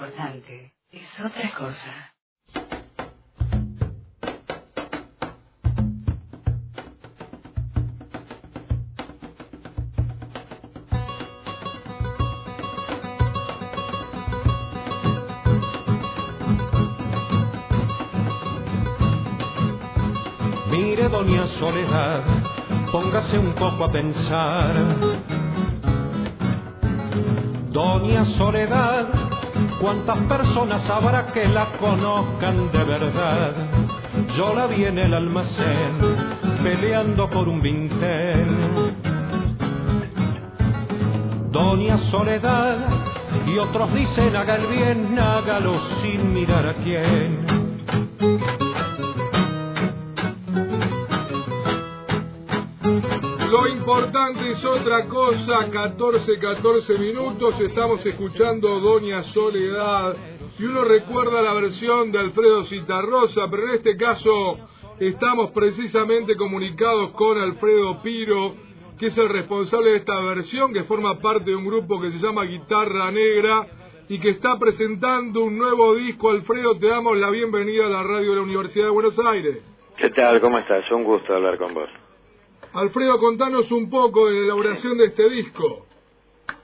importante es otra cosa. Mire, doña Soledad, póngase un poco a pensar. Doña Soledad, ¿cuántas personas habrá que la conozcan de verdad? Yo la vi en el almacén, peleando por un vintén. Doña Soledad, y otros dicen haga el bien, hágalo sin mirar a quién. Importante es otra cosa, 14, 14 minutos, estamos escuchando Doña Soledad y uno recuerda la versión de Alfredo Citarrosa, pero en este caso estamos precisamente comunicados con Alfredo Piro, que es el responsable de esta versión, que forma parte de un grupo que se llama Guitarra Negra y que está presentando un nuevo disco. Alfredo, te damos la bienvenida a la radio de la Universidad de Buenos Aires. ¿Qué tal? ¿Cómo estás? Un gusto hablar con vos. Alfredo, contanos un poco de la elaboración de este disco.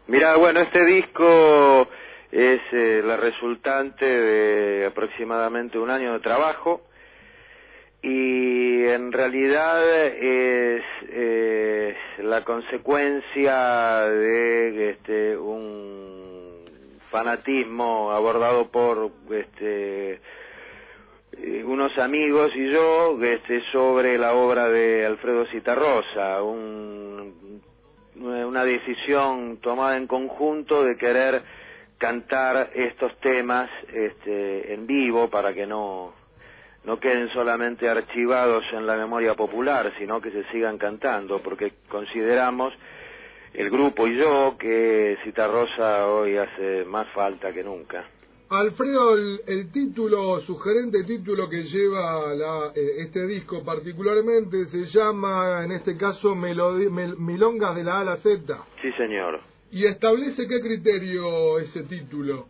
Mira, bueno, este disco es eh, la resultante de aproximadamente un año de trabajo y en realidad es la consecuencia de este, un fanatismo abordado por este, unos amigos y yo este, sobre la obra de Alfredo Citarrosa, un, una decisión tomada en conjunto de querer cantar estos temas este, en vivo para que no, no queden solamente archivados en la memoria popular, sino que se sigan cantando, porque consideramos el grupo y yo que Citarrosa hoy hace más falta que nunca. Alfredo, el, el, título, sugerente título que lleva la, eh, este disco particularmente se llama, en este caso, Melodi Mel Milongas de la A a la Z. Sí, señor. ¿Y establece qué criterio ese título?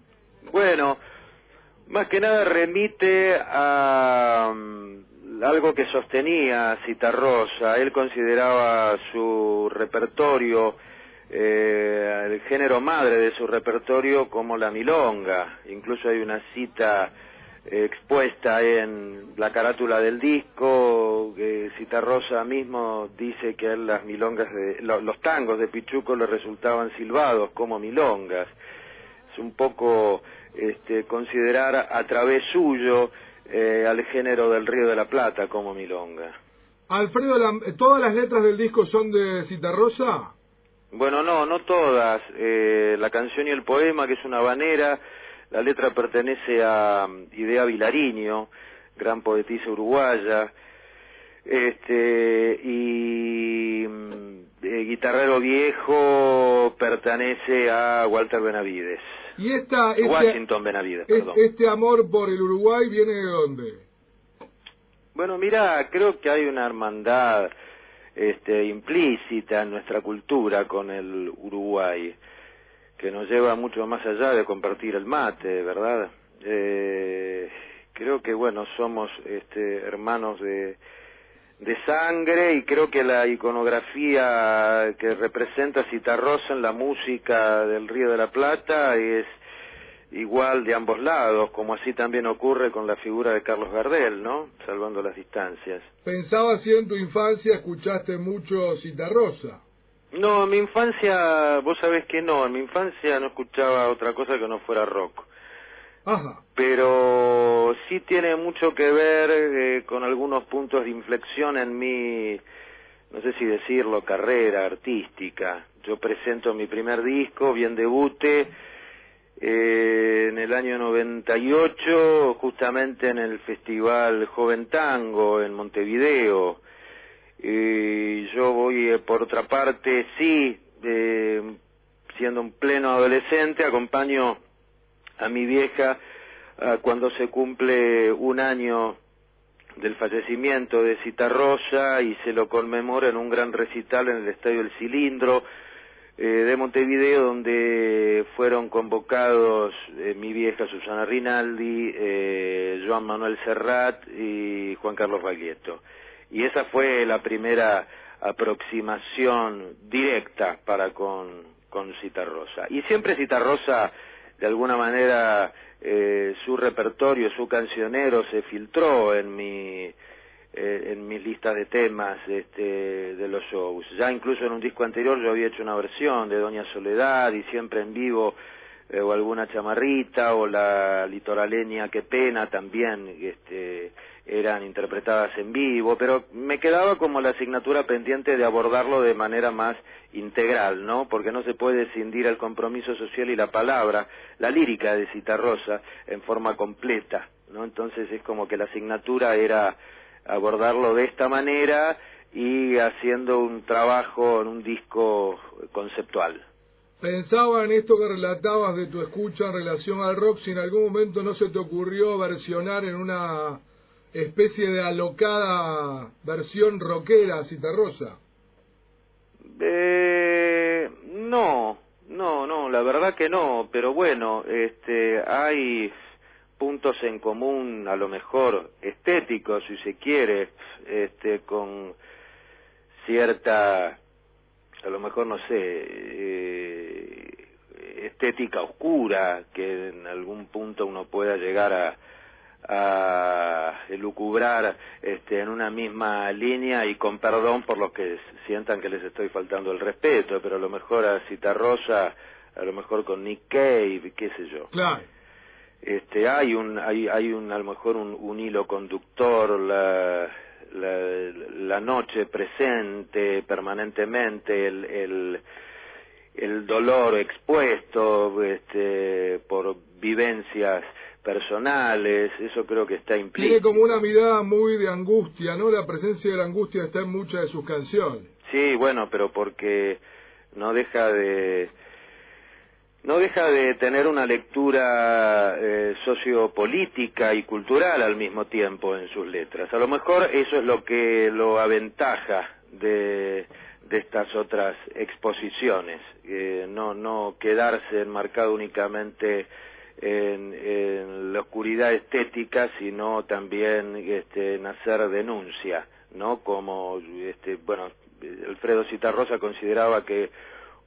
Bueno, más que nada remite a um, algo que sostenía Citarrosa. Él consideraba su repertorio eh, el género madre de su repertorio como la milonga. Incluso hay una cita eh, expuesta en la carátula del disco, que Citarrosa mismo dice que las milongas, de, lo, los tangos de Pichuco le resultaban silbados como milongas. Es un poco este, considerar a través suyo eh, al género del Río de la Plata como milonga. Alfredo, ¿todas las letras del disco son de Citarrosa? Bueno, no, no todas. Eh, la canción y el poema, que es una banera, la letra pertenece a Idea Vilariño, gran poetisa uruguaya. Este, y eh, Guitarrero Viejo pertenece a Walter Benavides. ¿Y esta, este, Washington Benavides, perdón. ¿Este amor por el Uruguay viene de dónde? Bueno, mira, creo que hay una hermandad este, implícita en nuestra cultura con el Uruguay, que nos lleva mucho más allá de compartir el mate, ¿verdad? Eh, creo que, bueno, somos este, hermanos de, de sangre y creo que la iconografía que representa Citarrosa en la música del Río de la Plata es igual de ambos lados, como así también ocurre con la figura de Carlos Gardel, ¿no? Salvando las distancias. Pensaba si en tu infancia escuchaste mucho Citarrosa. No, en mi infancia, vos sabés que no, en mi infancia no escuchaba otra cosa que no fuera rock. Ajá. Pero sí tiene mucho que ver eh, con algunos puntos de inflexión en mi, no sé si decirlo, carrera artística. Yo presento mi primer disco, bien debute, eh, en el año 98, justamente en el Festival Joven Tango en Montevideo. Y yo voy, eh, por otra parte, sí, eh, siendo un pleno adolescente, acompaño a mi vieja uh, cuando se cumple un año del fallecimiento de Citarrosa y se lo conmemora en un gran recital en el Estadio El Cilindro, eh, de Montevideo donde fueron convocados eh, mi vieja, Susana Rinaldi, eh, Joan Manuel Serrat y Juan Carlos Baglietto. Y esa fue la primera aproximación directa para con, con Citarrosa. Y siempre Citarrosa, de alguna manera, eh, su repertorio, su cancionero se filtró en mi eh, en mis listas de temas este, de los shows. Ya incluso en un disco anterior yo había hecho una versión de Doña Soledad y siempre en vivo eh, o alguna chamarrita o la litoraleña Qué pena también este, eran interpretadas en vivo, pero me quedaba como la asignatura pendiente de abordarlo de manera más integral, ¿no? Porque no se puede escindir el compromiso social y la palabra, la lírica de Citarrosa en forma completa, ¿no? Entonces es como que la asignatura era abordarlo de esta manera y haciendo un trabajo en un disco conceptual. Pensaba en esto que relatabas de tu escucha en relación al rock, si en algún momento no se te ocurrió versionar en una especie de alocada versión rockera citarrosa. Eh, no, no, no, la verdad que no, pero bueno, este, hay puntos en común, a lo mejor estéticos, si se quiere, este, con cierta, a lo mejor no sé, eh, estética oscura, que en algún punto uno pueda llegar a, a elucubrar este, en una misma línea y con perdón por los que sientan que les estoy faltando el respeto, pero a lo mejor a Cita Rosa, a lo mejor con Nick Cave, qué sé yo. Claro este hay un hay hay un a lo mejor un, un hilo conductor la, la, la noche presente permanentemente el, el el dolor expuesto este por vivencias personales, eso creo que está implícito. Tiene como una mirada muy de angustia, ¿no? La presencia de la angustia está en muchas de sus canciones. Sí, bueno, pero porque no deja de no deja de tener una lectura eh, sociopolítica y cultural al mismo tiempo en sus letras. A lo mejor eso es lo que lo aventaja de, de estas otras exposiciones, eh, no, no quedarse enmarcado únicamente en, en, la oscuridad estética, sino también este, en hacer denuncia, ¿no? Como, este, bueno, Alfredo Citarrosa consideraba que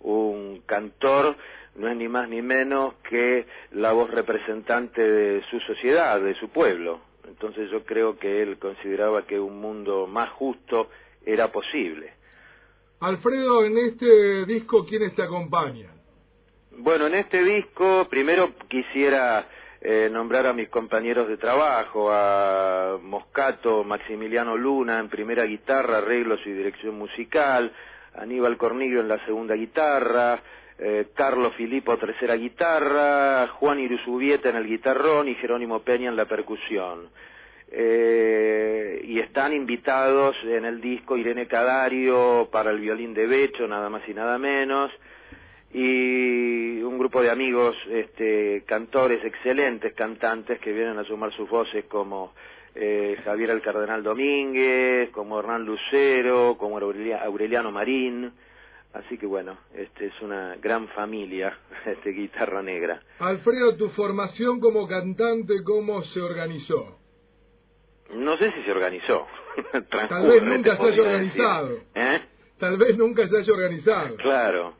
un cantor no es ni más ni menos que la voz representante de su sociedad, de su pueblo. Entonces yo creo que él consideraba que un mundo más justo era posible. Alfredo, en este disco, ¿quiénes te acompañan? Bueno, en este disco primero quisiera eh, nombrar a mis compañeros de trabajo, a Moscato, Maximiliano Luna en primera guitarra, arreglos y dirección musical, Aníbal Cornillo en la segunda guitarra, eh, Carlos Filipo tercera guitarra, Juan Iruzubieta en el guitarrón y Jerónimo Peña en la percusión. Eh, y están invitados en el disco Irene Cadario para el violín de Becho, nada más y nada menos, y un grupo de amigos, este, cantores excelentes, cantantes que vienen a sumar sus voces como eh, Javier el Cardenal Domínguez, como Hernán Lucero, como Aureliano Marín, Así que bueno, este es una gran familia, este guitarra negra. Alfredo, tu formación como cantante, ¿cómo se organizó? No sé si se organizó. Tal vez nunca se haya organizado. ¿Eh? Tal vez nunca se haya organizado. Claro,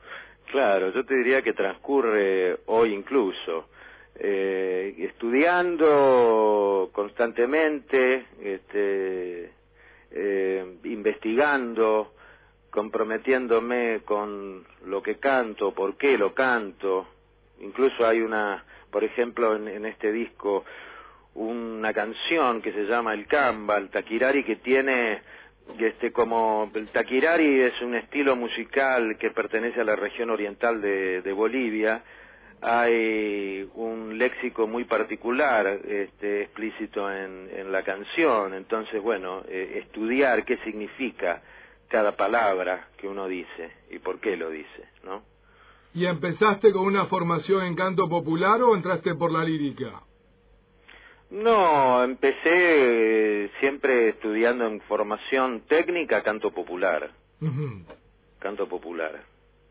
claro. Yo te diría que transcurre hoy incluso. Eh, estudiando constantemente, este, eh, investigando, comprometiéndome con lo que canto, por qué lo canto. Incluso hay una, por ejemplo, en, este disco, una canción que se llama El Camba, el Taquirari, que tiene este como el taquirari es un estilo musical que pertenece a la región oriental de, Bolivia hay un léxico muy particular este, explícito en, en la canción entonces bueno eh, estudiar qué significa cada palabra que uno dice y por qué lo dice, ¿no? ¿Y empezaste con una formación en canto popular o entraste por la lírica? No, empecé eh, siempre estudiando en formación técnica canto popular. Canto popular.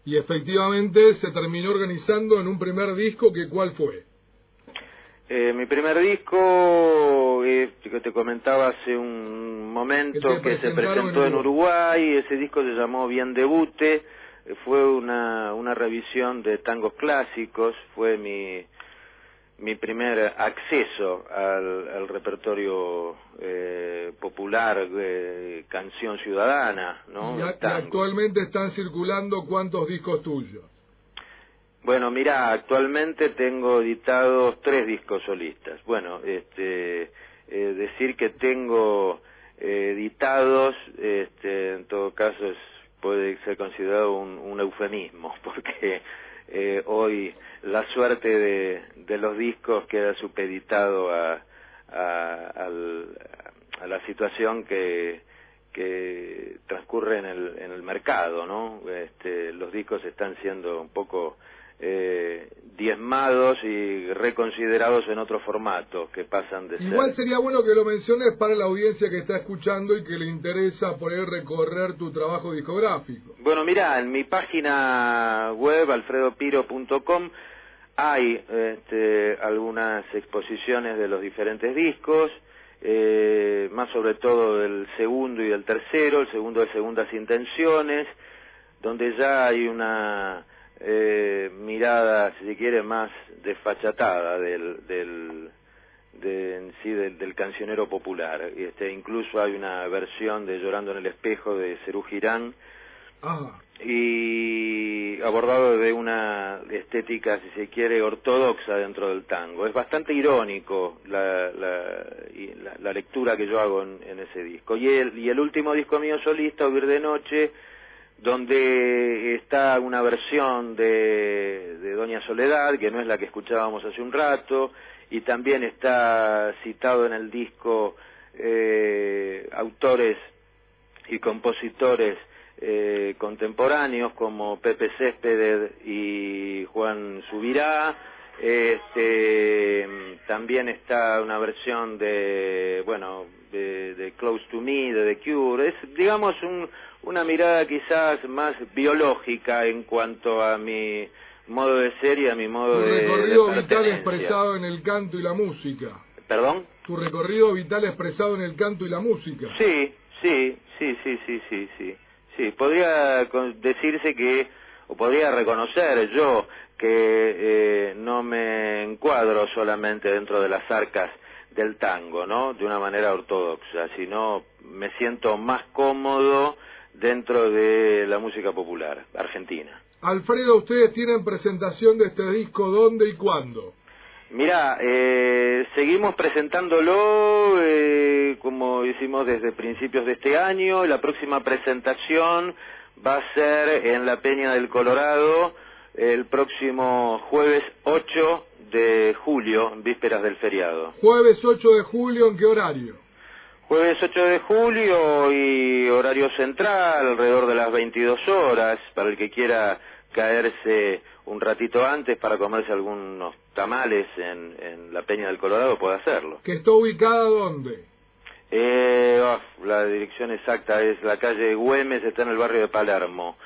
Y efectivamente se terminó organizando en un primer disco que ¿cuál fue? Eh, mi primer disco, eh, que te comentaba hace un momento, que, se presentó en Uruguay. ese disco se llamó Bien Debute, eh, fue una, una revisión de tangos clásicos, fue mi, mi primer acceso al, al repertorio eh, popular, canción ciudadana, ¿no? Y, actualmente están circulando cuántos discos tuyos. Bueno, mira, actualmente tengo editados tres discos solistas. Bueno, este, eh, decir que tengo eh, editados, este, en todo caso, es, puede ser considerado un, eufemismo, porque eh, hoy la suerte de, de, los discos queda supeditado a, a, la situación que, que transcurre en el, en el mercado, ¿no? Este, los discos están siendo un poco eh, diezmados y reconsiderados en otro formato que pasan de Igual sería bueno que lo menciones para la audiencia que está escuchando y que le interesa poder recorrer tu trabajo discográfico. Bueno, mira, en mi página web, alfredopiro.com, hay este, algunas exposiciones de los diferentes discos, eh, más sobre todo del segundo y del tercero, el segundo de segundas intenciones, donde ya hay una eh, mirada, si se quiere, más desfachatada del, del, de, sí, del, cancionero popular. Este, incluso hay una versión de Llorando en el espejo de Cerú Girán, ah. y abordado de una estética, si se quiere, ortodoxa dentro del tango. Es bastante irónico la, la, la, lectura que yo hago en, en, ese disco. Y el, y el último disco mío solista, Huir de Noche, donde está una versión de, Doña Soledad, que no es la que escuchábamos hace un rato, y también está citado en el disco eh, autores y compositores eh, contemporáneos como Pepe Céspedes y Juan Subirá. Este, también está una versión de, bueno, de, de Close to Me, de The Cure. Es, digamos, un, una mirada quizás más biológica en cuanto a mi modo de ser y a mi modo tu de recorrido vital expresado en el canto y la música. ¿Perdón? Tu recorrido vital expresado en el canto y la música. Sí, sí, sí, sí, sí, sí, sí. Sí, podría decirse que, o podría reconocer yo que eh, no me encuadro solamente dentro de las arcas del tango, ¿no? De una manera ortodoxa, sino me siento más cómodo dentro de la música popular argentina. Alfredo, ustedes tienen presentación de este disco, ¿dónde y cuándo? Mira, eh, seguimos presentándolo eh, como hicimos desde principios de este año. La próxima presentación va a ser en la Peña del Colorado el próximo jueves 8 de julio, vísperas del feriado. Jueves 8 de julio, ¿en qué horario? Jueves 8 de julio y horario central, alrededor de las 22 horas, para el que quiera caerse un ratito antes para comerse algunos tamales en, en la Peña del Colorado, puede hacerlo. ¿Que está ubicada dónde? Eh, oh, la dirección exacta es la calle Güemes, está en el barrio de Palermo.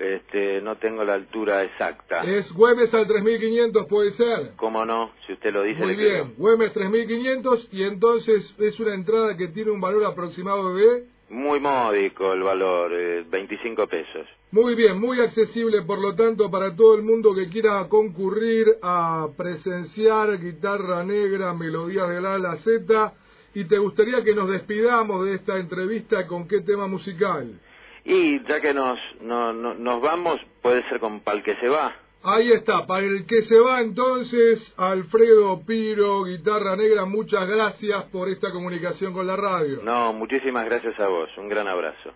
Este, no tengo la altura exacta. ¿Es Güemes al 3500 puede ser? ¿Cómo no? Si usted lo dice. Muy bien, Güemes 3500 y entonces es una entrada que tiene un valor aproximado de... Muy módico el valor, 25 pesos. Muy bien, muy accesible por lo tanto para todo el mundo que quiera concurrir a presenciar guitarra negra, melodías de la A la Z. Y te gustaría que nos despidamos de esta entrevista con qué tema musical. Y ya que nos, no, nos vamos, puede ser con Pal que se va. Ahí está, para el que se va entonces, Alfredo Piro, Guitarra Negra, muchas gracias por esta comunicación con la radio. No, muchísimas gracias a vos, un gran abrazo.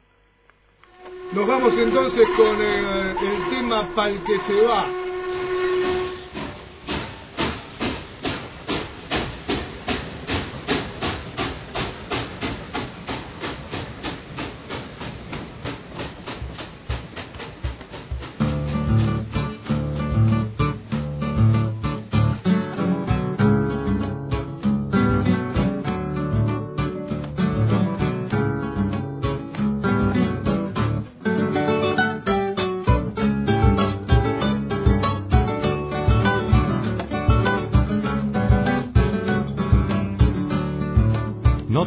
Nos vamos entonces con el, el tema Pal que se va.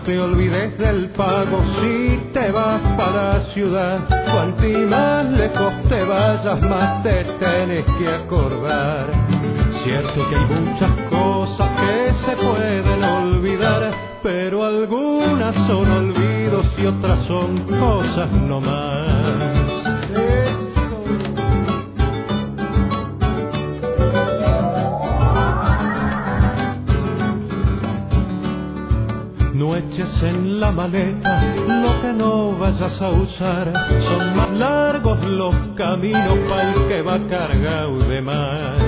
Te olvides del pago si te vas para la ciudad. Cuanti más lejos te vayas, más te tenés que acordar. Cierto que hay muchas cosas que se pueden olvidar, pero algunas son olvidos y otras son cosas no más. En la maleta lo que no vayas a usar. Son más largos los caminos para el que va cargado de más.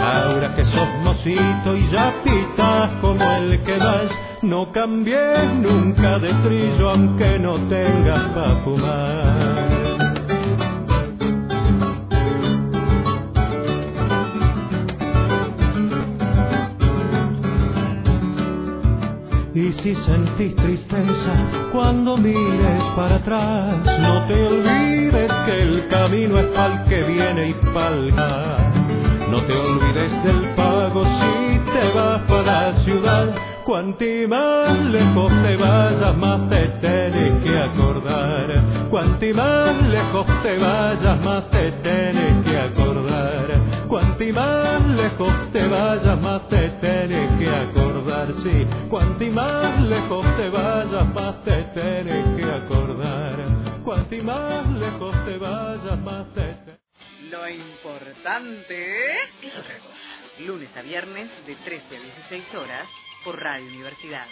Ahora que sos mocito y ya pitas como el que vas, no cambies nunca de trillo aunque no tengas para fumar. Si sentís tristeza cuando mires para atrás, no te olvides que el camino es pa'l que viene y pa'l No te olvides del pago si te vas para la ciudad. Cuanti más lejos te vayas, más te tienes que acordar. Cuanti más lejos te vayas, más te tienes que acordar. Cuanti más lejos te vayas, más te. Sí, cuanti más lejos te vayas, más te tienes que acordar. Cuanti más lejos te vayas, más te Lo importante es. Lunes a viernes de 13 a 16 horas por Radio Universidad.